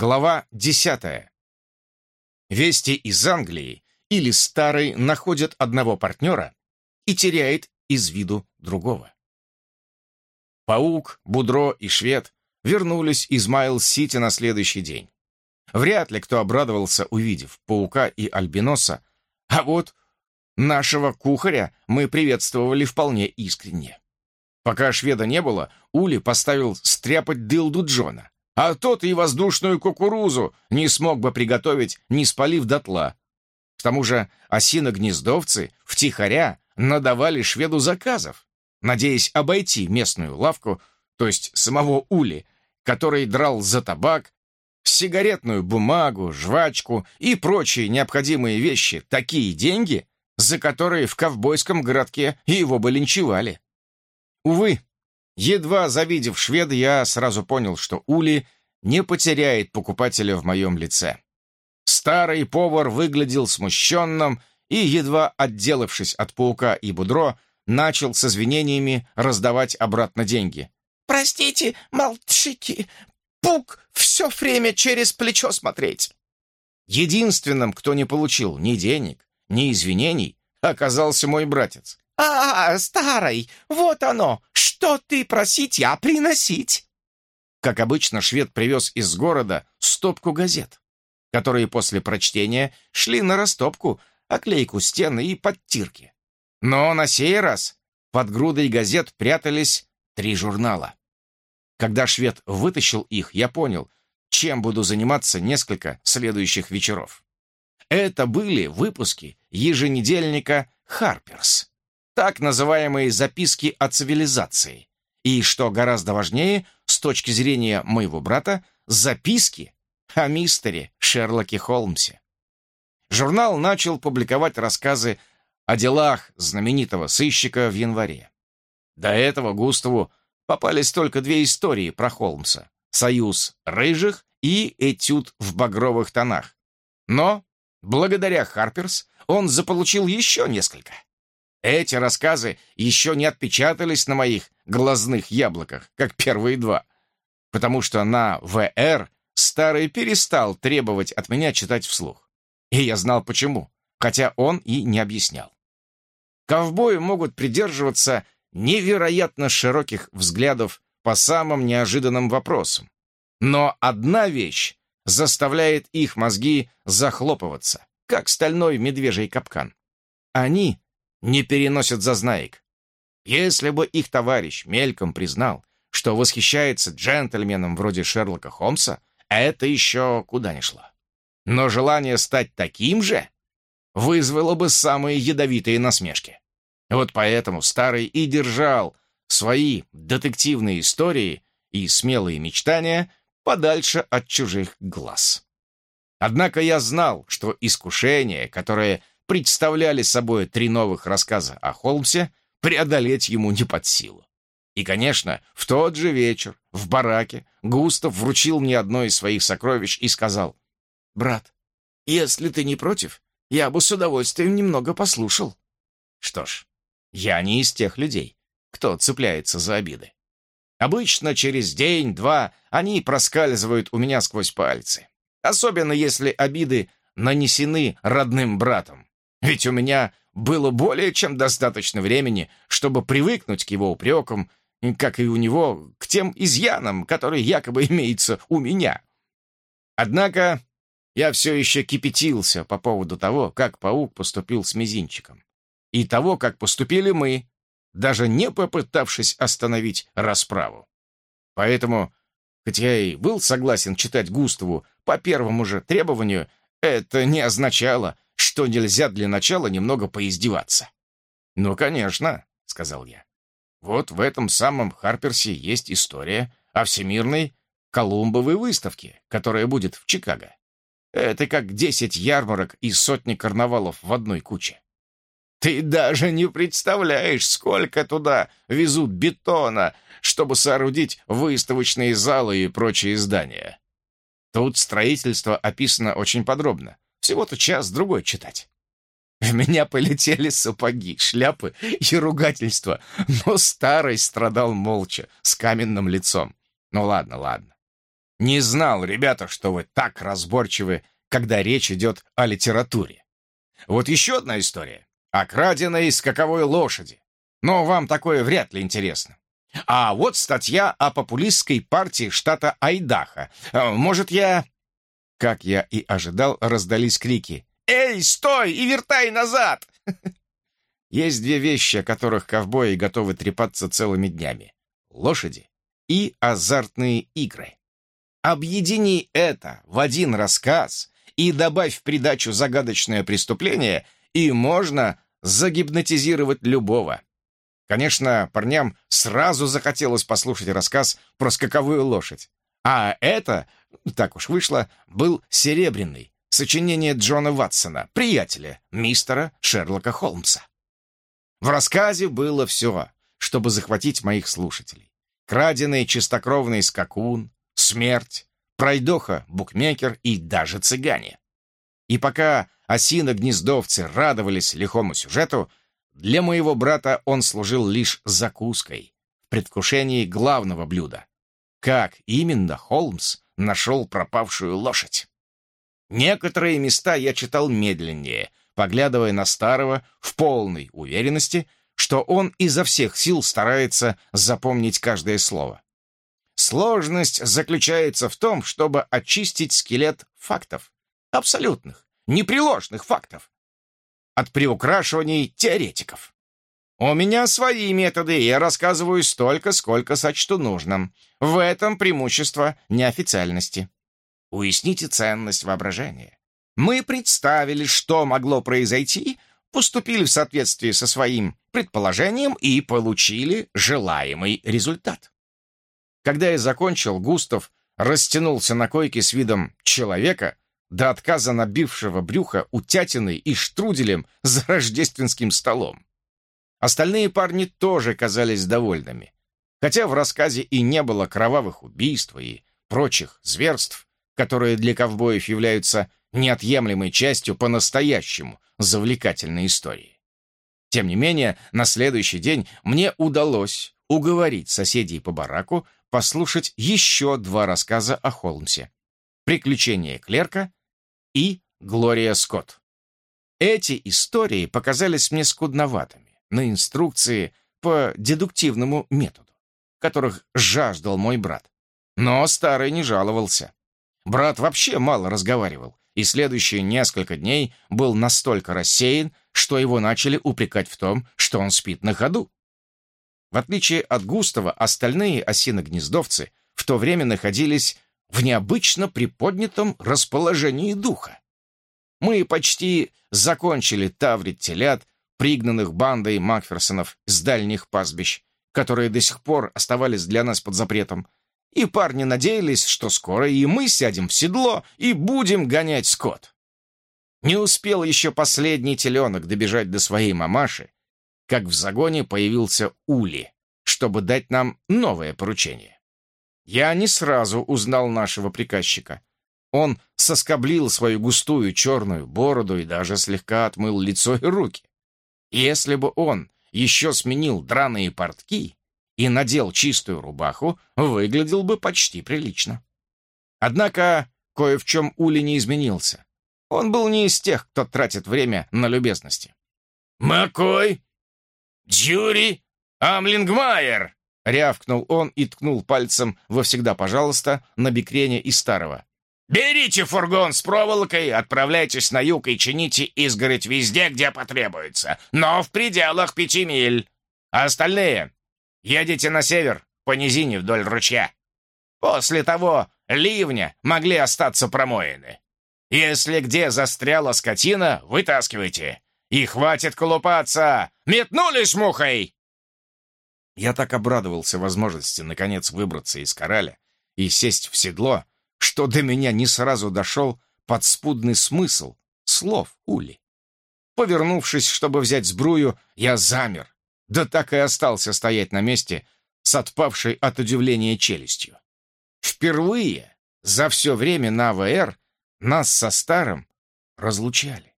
Глава десятая. Вести из Англии или старый находят одного партнера и теряет из виду другого. Паук, Будро и Швед вернулись из Майл-Сити на следующий день. Вряд ли кто обрадовался, увидев паука и альбиноса, а вот нашего кухаря мы приветствовали вполне искренне. Пока шведа не было, Ули поставил стряпать дылду Джона, а тот и воздушную кукурузу не смог бы приготовить, не спалив дотла. К тому же осиногнездовцы втихаря надавали шведу заказов, надеясь обойти местную лавку, то есть самого Ули, который драл за табак, сигаретную бумагу, жвачку и прочие необходимые вещи такие деньги, за которые в ковбойском городке его бы линчевали. Увы, едва завидев шведа, я сразу понял, что Ули не потеряет покупателя в моем лице. Старый повар выглядел смущенным и, едва отделавшись от паука и будро, начал с извинениями раздавать обратно деньги. «Простите, мальчики, пук все время через плечо смотреть». Единственным, кто не получил ни денег, ни извинений, оказался мой братец. «А, старый, вот оно! Что ты просить, я приносить!» Как обычно, швед привез из города стопку газет, которые после прочтения шли на растопку, оклейку стены и подтирки. Но на сей раз под грудой газет прятались три журнала. Когда швед вытащил их, я понял, чем буду заниматься несколько следующих вечеров. Это были выпуски еженедельника «Харперс», так называемые записки о цивилизации. И, что гораздо важнее, с точки зрения моего брата, записки о мистере Шерлоке Холмсе. Журнал начал публиковать рассказы о делах знаменитого сыщика в январе. До этого Густаву попались только две истории про Холмса «Союз рыжих» и «Этюд в багровых тонах». Но, благодаря Харперс, он заполучил еще несколько. Эти рассказы еще не отпечатались на моих глазных яблоках, как первые два, потому что на ВР старый перестал требовать от меня читать вслух. И я знал почему, хотя он и не объяснял. Ковбои могут придерживаться невероятно широких взглядов по самым неожиданным вопросам. Но одна вещь заставляет их мозги захлопываться, как стальной медвежий капкан. Они не переносят зазнаек. Если бы их товарищ мельком признал, что восхищается джентльменом вроде Шерлока Холмса, это еще куда ни шло. Но желание стать таким же вызвало бы самые ядовитые насмешки. Вот поэтому старый и держал свои детективные истории и смелые мечтания подальше от чужих глаз. Однако я знал, что искушение, которое представляли собой три новых рассказа о Холмсе, преодолеть ему не под силу. И, конечно, в тот же вечер в бараке Густав вручил мне одно из своих сокровищ и сказал, «Брат, если ты не против, я бы с удовольствием немного послушал». Что ж, я не из тех людей, кто цепляется за обиды. Обычно через день-два они проскальзывают у меня сквозь пальцы. Особенно если обиды нанесены родным братом. Ведь у меня было более чем достаточно времени, чтобы привыкнуть к его упрекам, как и у него к тем изъянам, которые якобы имеются у меня. Однако я все еще кипятился по поводу того, как паук поступил с мизинчиком и того, как поступили мы, даже не попытавшись остановить расправу. Поэтому, хотя я и был согласен читать Густаву по первому же требованию, это не означало, что нельзя для начала немного поиздеваться. «Ну, конечно», — сказал я. «Вот в этом самом Харперсе есть история о всемирной Колумбовой выставке, которая будет в Чикаго. Это как десять ярмарок и сотни карнавалов в одной куче. Ты даже не представляешь, сколько туда везут бетона, чтобы соорудить выставочные залы и прочие здания. Тут строительство описано очень подробно. Всего-то час-другой читать. В меня полетели сапоги, шляпы и ругательства, но старый страдал молча, с каменным лицом. Ну ладно, ладно. Не знал, ребята, что вы так разборчивы, когда речь идет о литературе. Вот еще одна история. О краденой скаковой лошади. Но вам такое вряд ли интересно. А вот статья о популистской партии штата Айдахо. Э, может, я... Как я и ожидал, раздались крики. «Эй, стой и вертай назад!» Есть две вещи, о которых ковбои готовы трепаться целыми днями. Лошади и азартные игры. Объедини это в один рассказ и добавь в придачу загадочное преступление, и можно загипнотизировать любого. Конечно, парням сразу захотелось послушать рассказ про скаковую лошадь. А это, так уж вышло, был «Серебряный», сочинение Джона Ватсона, приятеля мистера Шерлока Холмса. В рассказе было все, чтобы захватить моих слушателей. Краденый чистокровный скакун, смерть, пройдоха-букмекер и даже цыгане. И пока осино-гнездовцы радовались лихому сюжету, для моего брата он служил лишь закуской, в предвкушении главного блюда. Как именно Холмс нашел пропавшую лошадь? Некоторые места я читал медленнее, поглядывая на старого в полной уверенности, что он изо всех сил старается запомнить каждое слово. Сложность заключается в том, чтобы очистить скелет фактов, абсолютных, непреложных фактов, от приукрашиваний теоретиков. У меня свои методы, и я рассказываю столько, сколько сочту нужным. В этом преимущество неофициальности. Уясните ценность воображения. Мы представили, что могло произойти, поступили в соответствии со своим предположением и получили желаемый результат. Когда я закончил, Густав растянулся на койке с видом человека, до отказа набившего брюха утятиной и штруделем за рождественским столом. Остальные парни тоже казались довольными. Хотя в рассказе и не было кровавых убийств и прочих зверств, которые для ковбоев являются неотъемлемой частью по-настоящему завлекательной истории. Тем не менее, на следующий день мне удалось уговорить соседей по бараку послушать еще два рассказа о Холмсе. «Приключения клерка» и Глория Скотт. Эти истории показались мне скудноватыми на инструкции по дедуктивному методу, которых жаждал мой брат. Но старый не жаловался. Брат вообще мало разговаривал, и следующие несколько дней был настолько рассеян, что его начали упрекать в том, что он спит на ходу. В отличие от Густава, остальные осиногнездовцы в то время находились в необычно приподнятом расположении духа. Мы почти закончили таврить телят, пригнанных бандой Макферсонов с дальних пастбищ, которые до сих пор оставались для нас под запретом, и парни надеялись, что скоро и мы сядем в седло и будем гонять скот. Не успел еще последний теленок добежать до своей мамаши, как в загоне появился Ули, чтобы дать нам новое поручение. Я не сразу узнал нашего приказчика. Он соскоблил свою густую черную бороду и даже слегка отмыл лицо и руки. Если бы он еще сменил драные портки и надел чистую рубаху, выглядел бы почти прилично. Однако кое в чем Ули не изменился. Он был не из тех, кто тратит время на любезности. «Макой? Дюри? Амлингмайер!» Рявкнул он и ткнул пальцем во всегда пожалуйста на бикрене и старого. «Берите фургон с проволокой, отправляйтесь на юг и чините изгородь везде, где потребуется, но в пределах пяти миль. А остальные едете на север, по низине вдоль ручья. После того ливня могли остаться промоины. Если где застряла скотина, вытаскивайте. И хватит колупаться! Метнулись мухой!» Я так обрадовался возможности наконец выбраться из кораля и сесть в седло, что до меня не сразу дошел подспудный смысл слов Ули. Повернувшись, чтобы взять сбрую, я замер, да так и остался стоять на месте с отпавшей от удивления челюстью. Впервые за все время на АВР нас со старым разлучали.